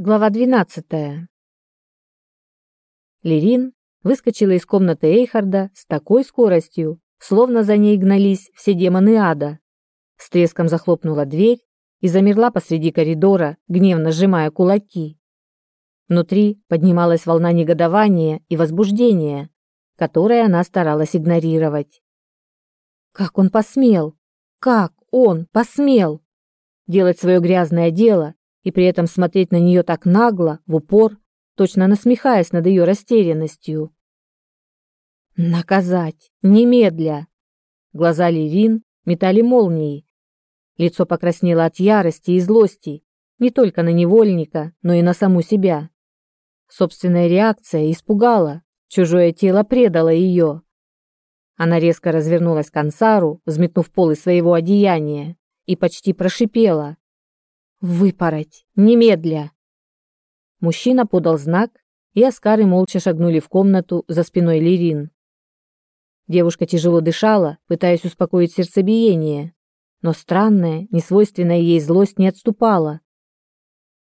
Глава 12. Лерин выскочила из комнаты Эйхарда с такой скоростью, словно за ней гнались все демоны ада. С треском захлопнула дверь и замерла посреди коридора, гневно сжимая кулаки. Внутри поднималась волна негодования и возбуждения, которое она старалась игнорировать. Как он посмел? Как он посмел делать свое грязное дело и при этом смотреть на нее так нагло, в упор, точно насмехаясь над ее растерянностью. Наказать, немедля. Глаза Левин метали молнии. Лицо покраснело от ярости и злости, не только на невольника, но и на саму себя. Собственная реакция испугала, чужое тело предало ее. Она резко развернулась к Ансару, взметнув полы своего одеяния, и почти прошипела: Выпороть! Немедля!» Мужчина подал знак, и Аскары молча шагнули в комнату за спиной Лирин. Девушка тяжело дышала, пытаясь успокоить сердцебиение, но странная, несвойственная ей злость не отступала.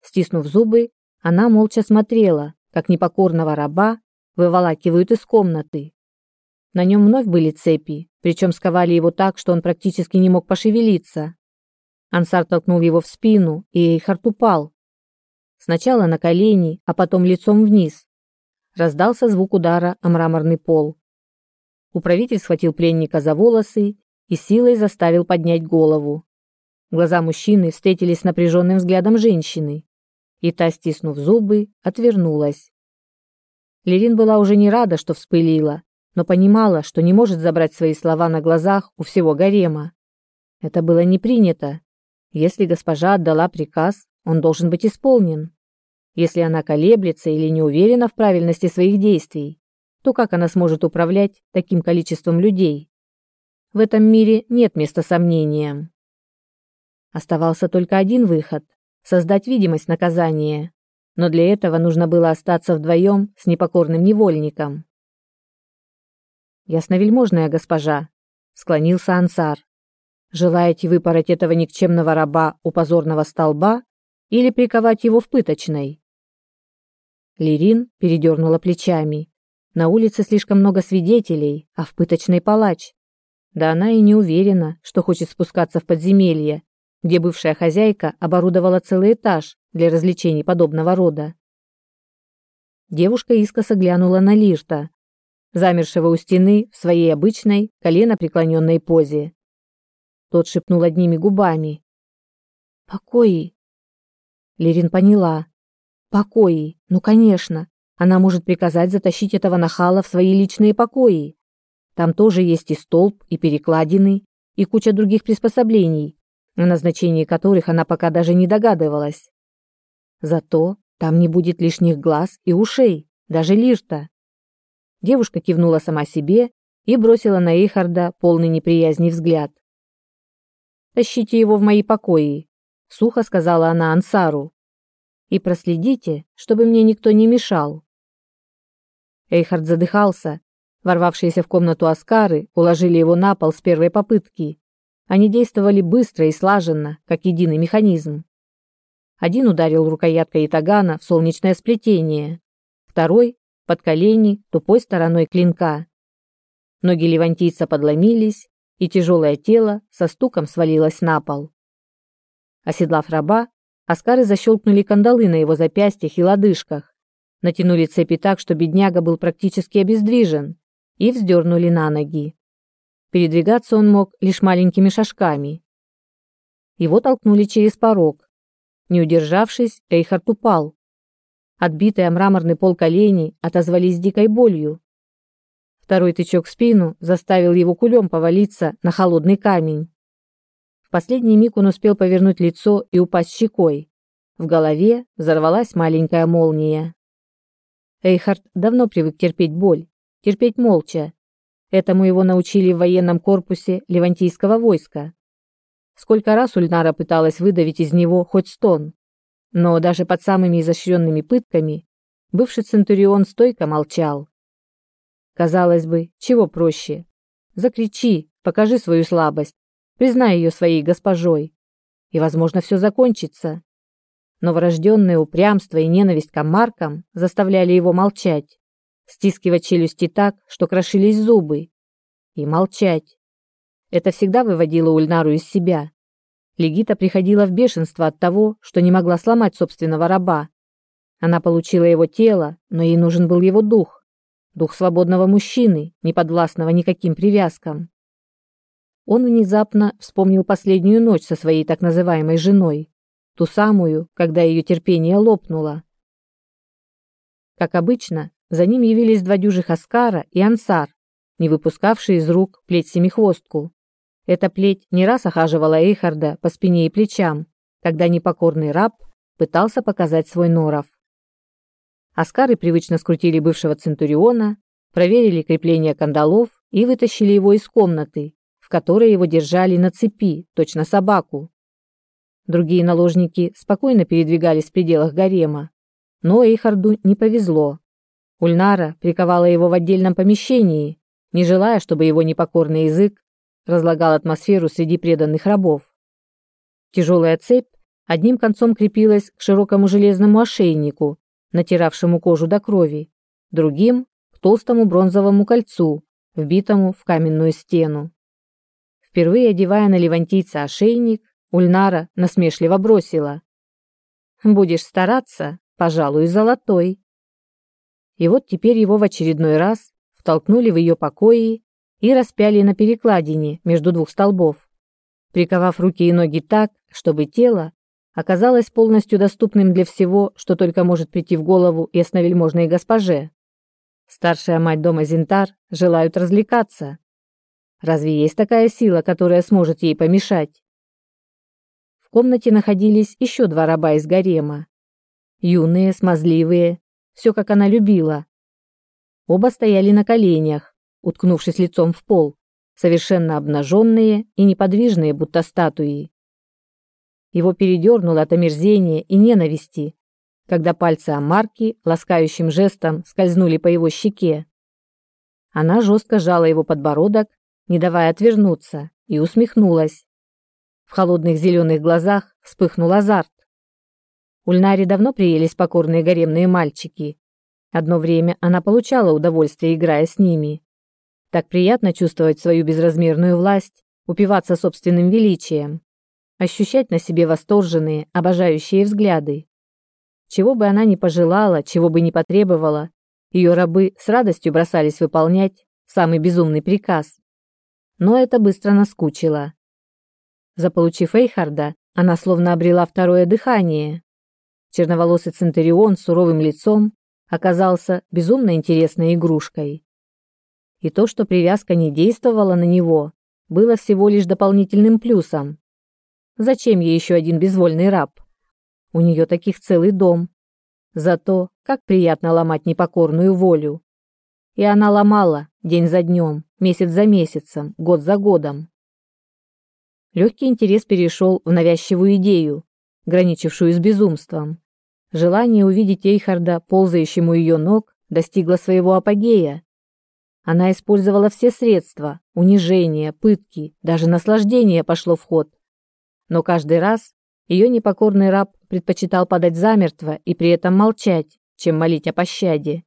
Стиснув зубы, она молча смотрела, как непокорного раба выволакивают из комнаты. На нем вновь были цепи, причем сковали его так, что он практически не мог пошевелиться. Ансар толкнул его в спину, и Эйхард упал. Сначала на колени, а потом лицом вниз. Раздался звук удара о мраморный пол. Управитель схватил пленника за волосы и силой заставил поднять голову. Глаза мужчины встретились с напряженным взглядом женщины, и та, стиснув зубы, отвернулась. Лерин была уже не рада, что вспылила, но понимала, что не может забрать свои слова на глазах у всего гарема. Это было не принято, если госпожа отдала приказ, он должен быть исполнен. Если она колеблется или не уверена в правильности своих действий, то как она сможет управлять таким количеством людей? В этом мире нет места сомнениям. Оставался только один выход – создать видимость наказания. Но для этого нужно было остаться вдвоем с непокорным невольником. «Ясновельможная госпожа», – склонился Ансар. Желаете выпороть этого никчемного раба у позорного столба или приковать его в пыточной? Лирин передернула плечами. На улице слишком много свидетелей, а в пыточной палач. Да она и не уверена, что хочет спускаться в подземелье, где бывшая хозяйка оборудовала целый этаж для развлечений подобного рода. Девушка искоса глянула на Лирта, замершего у стены в своей обычной колено преклоненной позе. Тот шепнул одними губами. «Покои!» Лерин поняла. «Покои! Ну, конечно! Она может приказать затащить этого нахала в свои личные покои. Там тоже есть и столб, и перекладины, и куча других приспособлений, о назначении которых она пока даже не догадывалась. Зато там не будет лишних глаз и ушей, даже лирта. Девушка кивнула сама себе и бросила на Эйхарда полный неприязни взгляд. Тащите его в мои покои, сухо сказала она Ансару. И проследите, чтобы мне никто не мешал. Эйхард задыхался. Ворвавшиеся в комнату Аскары уложили его на пол с первой попытки. Они действовали быстро и слаженно, как единый механизм. Один ударил рукояткой итагана в солнечное сплетение, второй — под колени тупой стороной клинка. Ноги левантийца подломились, и тяжелое тело со стуком свалилось на пол. Оседлав раба, Аскары защелкнули кандалы на его запястьях и лодыжках, натянули цепи так, что бедняга был практически обездвижен, и вздернули на ноги. Передвигаться он мог лишь маленькими шажками. Его толкнули через порог. Не удержавшись, Эйхард упал. Отбитые о мраморный пол колени отозвались дикой болью, Второй тычок в спину заставил его кулем повалиться на холодный камень. В последний миг он успел повернуть лицо и упасть щекой. В голове взорвалась маленькая молния. Эйхард давно привык терпеть боль, терпеть молча. Этому его научили в военном корпусе Левантийского войска. Сколько раз Ульнара пыталась выдавить из него хоть стон, но даже под самыми изощренными пытками бывший центурион стойко молчал. Казалось бы, чего проще? Закричи, покажи свою слабость, признай ее своей госпожой, и, возможно, все закончится. но врожденное упрямство и ненависть к маркам заставляли его молчать, стискивать челюсти так, что крошились зубы, и молчать. Это всегда выводило Ульнару из себя. Легита приходила в бешенство от того, что не могла сломать собственного раба. Она получила его тело, но ей нужен был его дух. Дух свободного мужчины, не подвластного никаким привязкам. Он внезапно вспомнил последнюю ночь со своей так называемой женой, ту самую, когда ее терпение лопнуло. Как обычно, за ним явились два дюжих Аскара и Ансар, не выпускавшие из рук плеть семихвостку. Эта плеть не раз охаживала Эйхарда по спине и плечам, когда непокорный раб пытался показать свой норов. Аскары привычно скрутили бывшего Центуриона, проверили крепление кандалов и вытащили его из комнаты, в которой его держали на цепи, точно собаку. Другие наложники спокойно передвигались в пределах гарема, но Эйхарду не повезло. Ульнара приковала его в отдельном помещении, не желая, чтобы его непокорный язык разлагал атмосферу среди преданных рабов. Тяжелая цепь одним концом крепилась к широкому железному ошейнику, натиравшему кожу до крови, другим – к толстому бронзовому кольцу, вбитому в каменную стену. Впервые одевая на левантийца ошейник, Ульнара насмешливо бросила. «Будешь стараться, пожалуй, золотой». И вот теперь его в очередной раз втолкнули в ее покои и распяли на перекладине между двух столбов, приковав руки и ноги так, чтобы тело оказалось полностью доступным для всего, что только может прийти в голову ясновельможной госпоже. Старшая мать дома Зинтар желают развлекаться. Разве есть такая сила, которая сможет ей помешать? В комнате находились еще два раба из гарема. Юные, смазливые, все как она любила. Оба стояли на коленях, уткнувшись лицом в пол, совершенно обнаженные и неподвижные, будто статуи. Его передернуло от омерзения и ненависти, когда пальцы Амарки ласкающим жестом скользнули по его щеке. Она жестко сжала его подбородок, не давая отвернуться, и усмехнулась. В холодных зеленых глазах вспыхнул азарт. Ульнаре давно приелись покорные гаремные мальчики. Одно время она получала удовольствие, играя с ними. Так приятно чувствовать свою безразмерную власть, упиваться собственным величием, ощущать на себе восторженные, обожающие взгляды. Чего бы она ни пожелала, чего бы ни потребовала, ее рабы с радостью бросались выполнять самый безумный приказ. Но это быстро наскучило. Заполучив Эйхарда, она словно обрела второе дыхание. Черноволосый Центурион с суровым лицом оказался безумно интересной игрушкой. И то, что привязка не действовала на него, было всего лишь дополнительным плюсом. Зачем ей еще один безвольный раб? У нее таких целый дом. Зато как приятно ломать непокорную волю. И она ломала день за днем, месяц за месяцем, год за годом. Легкий интерес перешел в навязчивую идею, граничившую с безумством. Желание увидеть Эйхарда, ползающему ее ног, достигло своего апогея. Она использовала все средства, унижение, пытки, даже наслаждение пошло в ход. Но каждый раз ее непокорный раб предпочитал подать замертво и при этом молчать, чем молить о пощаде.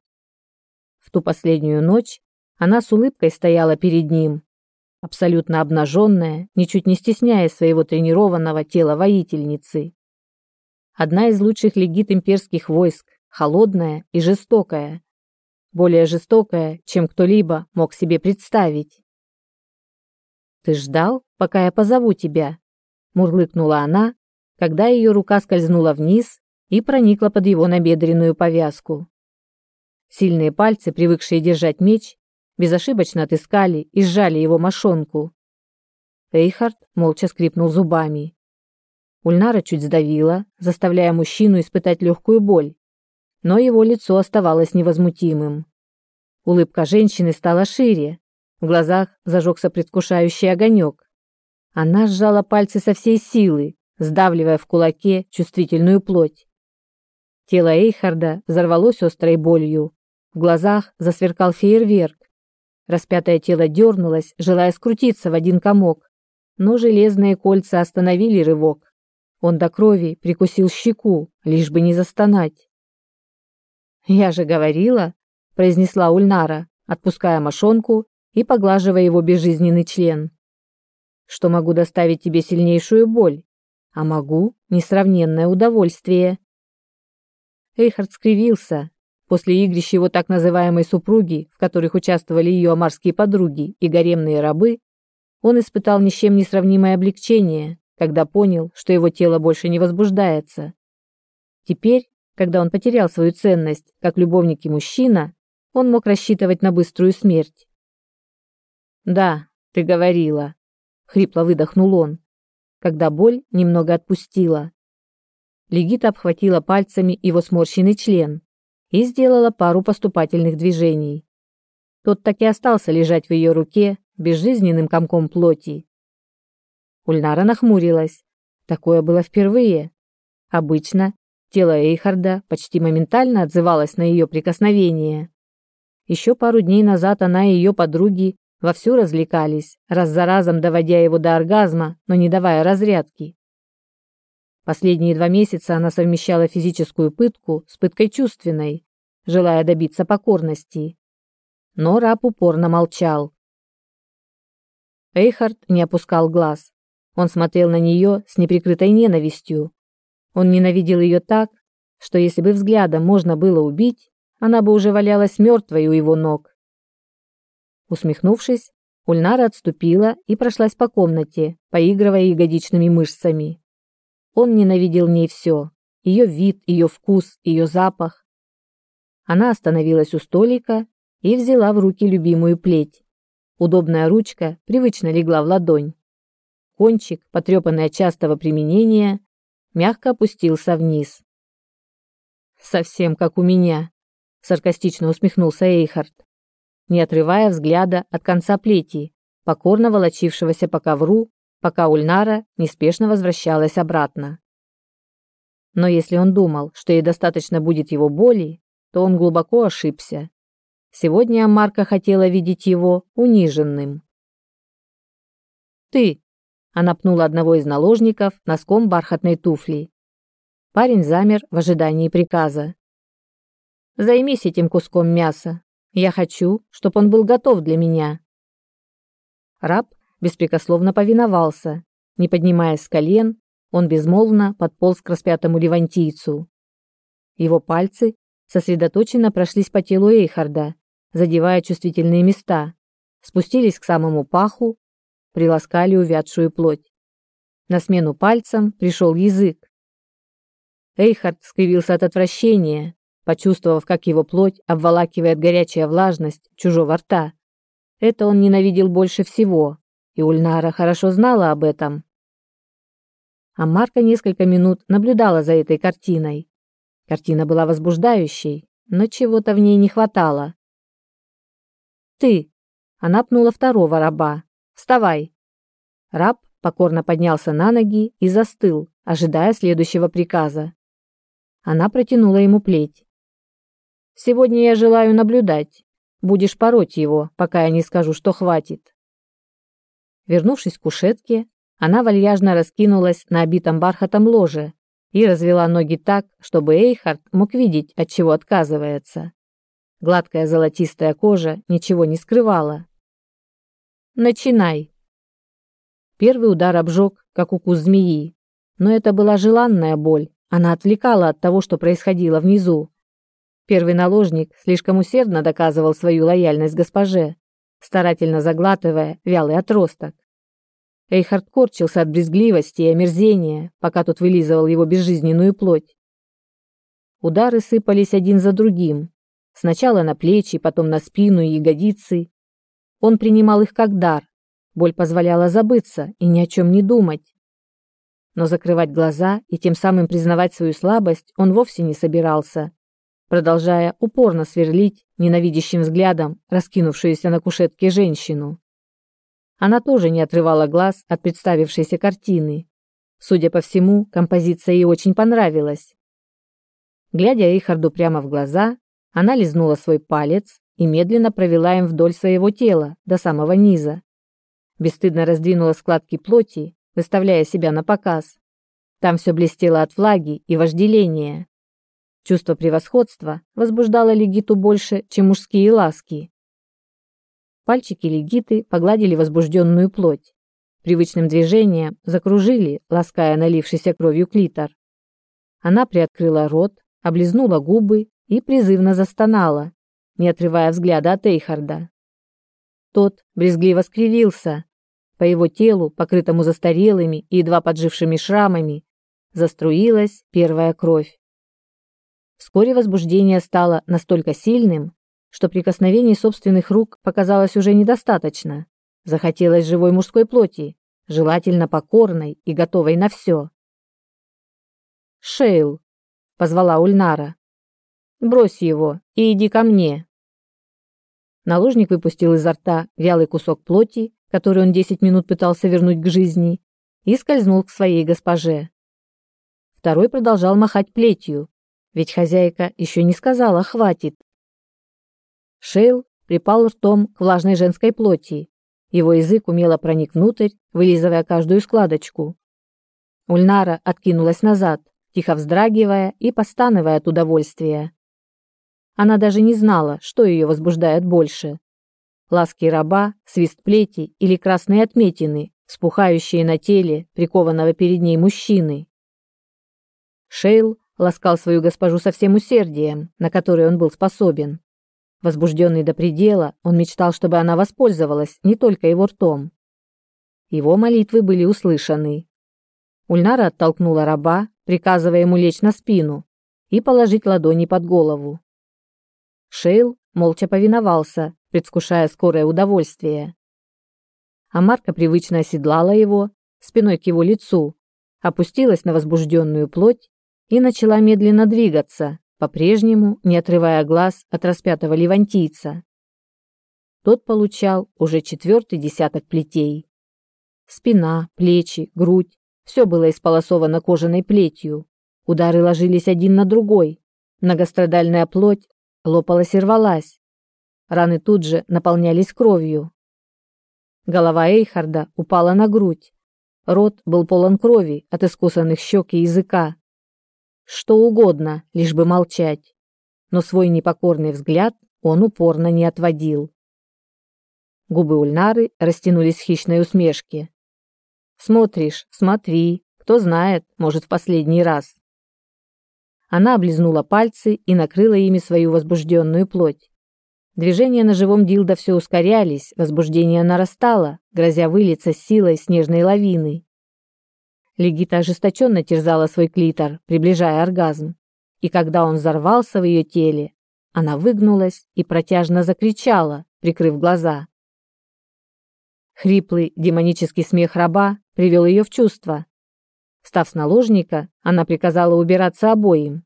В ту последнюю ночь она с улыбкой стояла перед ним, абсолютно обнаженная, ничуть не стесняя своего тренированного тела воительницы. Одна из лучших легит имперских войск, холодная и жестокая, более жестокая, чем кто-либо мог себе представить. «Ты ждал, пока я позову тебя?» – мурлыкнула она, когда ее рука скользнула вниз и проникла под его набедренную повязку. Сильные пальцы, привыкшие держать меч, безошибочно отыскали и сжали его мошонку. Эйхард молча скрипнул зубами. Ульнара чуть сдавила, заставляя мужчину испытать легкую боль, но его лицо оставалось невозмутимым. Улыбка женщины стала шире, в глазах зажегся предвкушающий огонек. Она сжала пальцы со всей силы, сдавливая в кулаке чувствительную плоть. Тело Эйхарда взорвалось острой болью. В глазах засверкал фейерверк. Распятое тело дернулось, желая скрутиться в один комок, но железные кольца остановили рывок. Он до крови прикусил щеку, лишь бы не застонать. «Я же говорила», — произнесла Ульнара, отпуская мошонку и поглаживая его безжизненный член, «что могу доставить тебе сильнейшую боль, а могу несравненное удовольствие». Эйхард скривился. После игрищ его так называемой супруги, в которых участвовали ее амарские подруги и гаремные рабы, он испытал ни с чем не сравнимое облегчение, когда понял, что его тело больше не возбуждается. Теперь, когда он потерял свою ценность как любовник и мужчина, он мог рассчитывать на быструю смерть. «Да, ты говорила», — хрипло выдохнул он, когда боль немного отпустила. Легита обхватила пальцами его сморщенный член и сделала пару поступательных движений. Тот так и остался лежать в ее руке безжизненным комком плоти. Ульнара нахмурилась. Такое было впервые. Обычно тело Эйхарда почти моментально отзывалось на ее прикосновение. Еще пару дней назад она и ее подруги вовсю развлекались, раз за разом доводя его до оргазма, но не давая разрядки. Последние два месяца она совмещала физическую пытку с пыткой чувственной, желая добиться покорности. Но раб упорно молчал. Эйхард не опускал глаз. Он смотрел на нее с неприкрытой ненавистью. Он ненавидел ее так, что если бы взглядом можно было убить, она бы уже валялась мертвой у его ног. Усмехнувшись, Ульнара отступила и прошлась по комнате, поигрывая ягодичными мышцами. Он ненавидел в ней все. Ее вид, ее вкус, ее запах. Она остановилась у столика и взяла в руки любимую плеть. Удобная ручка привычно легла в ладонь. Кончик, потрепанный от частого применения, мягко опустился вниз. «Совсем как у меня», — саркастично усмехнулся Эйхард, не отрывая взгляда от конца плети, покорно волочившегося по ковру пока Ульнара неспешно возвращалась обратно. Но если он думал, что ей достаточно будет его боли, то он глубоко ошибся. Сегодня Амарка хотела видеть его униженным. «Ты!» – она пнула одного из наложников носком бархатной туфли. Парень замер в ожидании приказа. «Займись этим куском мяса. Я хочу, чтобы он был готов для меня». Раб беспрекословно повиновался. Не поднимаясь с колен, он безмолвно подполз к распятому левантийцу. Его пальцы сосредоточенно прошлись по телу Эйхарда, задевая чувствительные места, спустились к самому паху, приласкали увядшую плоть. На смену пальцам пришел язык. Эйхард скривился от отвращения, почувствовав, как его плоть обволакивает горячая влажность чужого рта. Это он ненавидел больше всего и Ульнара хорошо знала об этом. А Марка несколько минут наблюдала за этой картиной. Картина была возбуждающей, но чего-то в ней не хватало. «Ты!» — она пнула второго раба. «Вставай!» Раб покорно поднялся на ноги и застыл, ожидая следующего приказа. Она протянула ему плеть. «Сегодня я желаю наблюдать. Будешь пороть его, пока я не скажу, что хватит». Вернувшись к кушетке, она вальяжно раскинулась на обитом бархатом ложе и развела ноги так, чтобы Эйхард мог видеть, от чего отказывается. Гладкая золотистая кожа ничего не скрывала. «Начинай!» Первый удар обжег, как укус змеи, но это была желанная боль, она отвлекала от того, что происходило внизу. Первый наложник слишком усердно доказывал свою лояльность госпоже, старательно заглатывая вялый отросток. Эйхард корчился от брезгливости и омерзения, пока тот вылизывал его безжизненную плоть. Удары сыпались один за другим, сначала на плечи, потом на спину и ягодицы. Он принимал их как дар, боль позволяла забыться и ни о чем не думать. Но закрывать глаза и тем самым признавать свою слабость он вовсе не собирался продолжая упорно сверлить ненавидящим взглядом раскинувшуюся на кушетке женщину. Она тоже не отрывала глаз от представившейся картины. Судя по всему, композиция ей очень понравилась. Глядя Эйхарду прямо в глаза, она лизнула свой палец и медленно провела им вдоль своего тела до самого низа. Бесстыдно раздвинула складки плоти, выставляя себя на показ. Там все блестело от влаги и вожделения. Чувство превосходства возбуждало Легиту больше, чем мужские ласки. Пальчики Легиты погладили возбужденную плоть. Привычным движением закружили, лаская налившийся кровью клитор. Она приоткрыла рот, облизнула губы и призывно застонала, не отрывая взгляда от Эйхарда. Тот брезгливо скривился. По его телу, покрытому застарелыми и едва поджившими шрамами, заструилась первая кровь. Вскоре возбуждение стало настолько сильным, что прикосновений собственных рук показалось уже недостаточно. Захотелось живой мужской плоти, желательно покорной и готовой на все. «Шейл», — позвала Ульнара, — «брось его и иди ко мне». Наложник выпустил изо рта вялый кусок плоти, который он десять минут пытался вернуть к жизни, и скользнул к своей госпоже. Второй продолжал махать плетью, ведь хозяйка еще не сказала «хватит». Шейл припал ртом к влажной женской плоти. Его язык умело проник внутрь, вылизывая каждую складочку. Ульнара откинулась назад, тихо вздрагивая и постановая от удовольствия. Она даже не знала, что ее возбуждает больше. Ласки раба, свист плети или красные отметины, вспухающие на теле прикованного перед ней мужчины. Шейл ласкал свою госпожу со всем усердием, на которое он был способен. Возбужденный до предела, он мечтал, чтобы она воспользовалась не только его ртом. Его молитвы были услышаны. Ульнара оттолкнула раба, приказывая ему лечь на спину и положить ладони под голову. Шейл молча повиновался, предвкушая скорое удовольствие. А Марка привычно оседлала его, спиной к его лицу, опустилась на возбужденную плоть и начала медленно двигаться, по-прежнему не отрывая глаз от распятого левантийца. Тот получал уже четвертый десяток плетей. Спина, плечи, грудь – все было исполосовано кожаной плетью. Удары ложились один на другой. Многострадальная плоть лопалась и рвалась. Раны тут же наполнялись кровью. Голова Эйхарда упала на грудь. Рот был полон крови от искусанных щек и языка. Что угодно, лишь бы молчать. Но свой непокорный взгляд он упорно не отводил. Губы Ульнары растянулись в хищной усмешке. «Смотришь, смотри, кто знает, может, в последний раз». Она облизнула пальцы и накрыла ими свою возбужденную плоть. Движения на живом дилдо все ускорялись, возбуждение нарастало, грозя вылиться силой снежной лавины. Легита ожесточенно терзала свой клитор, приближая оргазм. И когда он взорвался в ее теле, она выгнулась и протяжно закричала, прикрыв глаза. Хриплый демонический смех раба привел ее в чувство. Став с наложника, она приказала убираться обоим.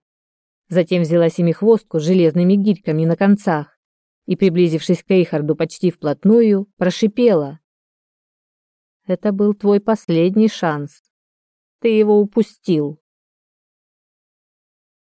Затем взяла семихвостку с железными гирьками на концах и, приблизившись к Эйхарду почти вплотную, прошипела. «Это был твой последний шанс. Ты его упустил».